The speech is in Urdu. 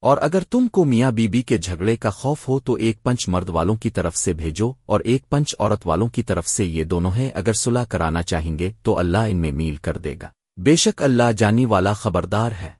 اور اگر تم کو میاں بی بی کے جھگڑے کا خوف ہو تو ایک پنچ مرد والوں کی طرف سے بھیجو اور ایک پنچ عورت والوں کی طرف سے یہ دونوں ہیں، اگر صلح کرانا چاہیں گے تو اللہ ان میں میل کر دے گا۔ بے شک اللہ جانی والا خبردار ہے۔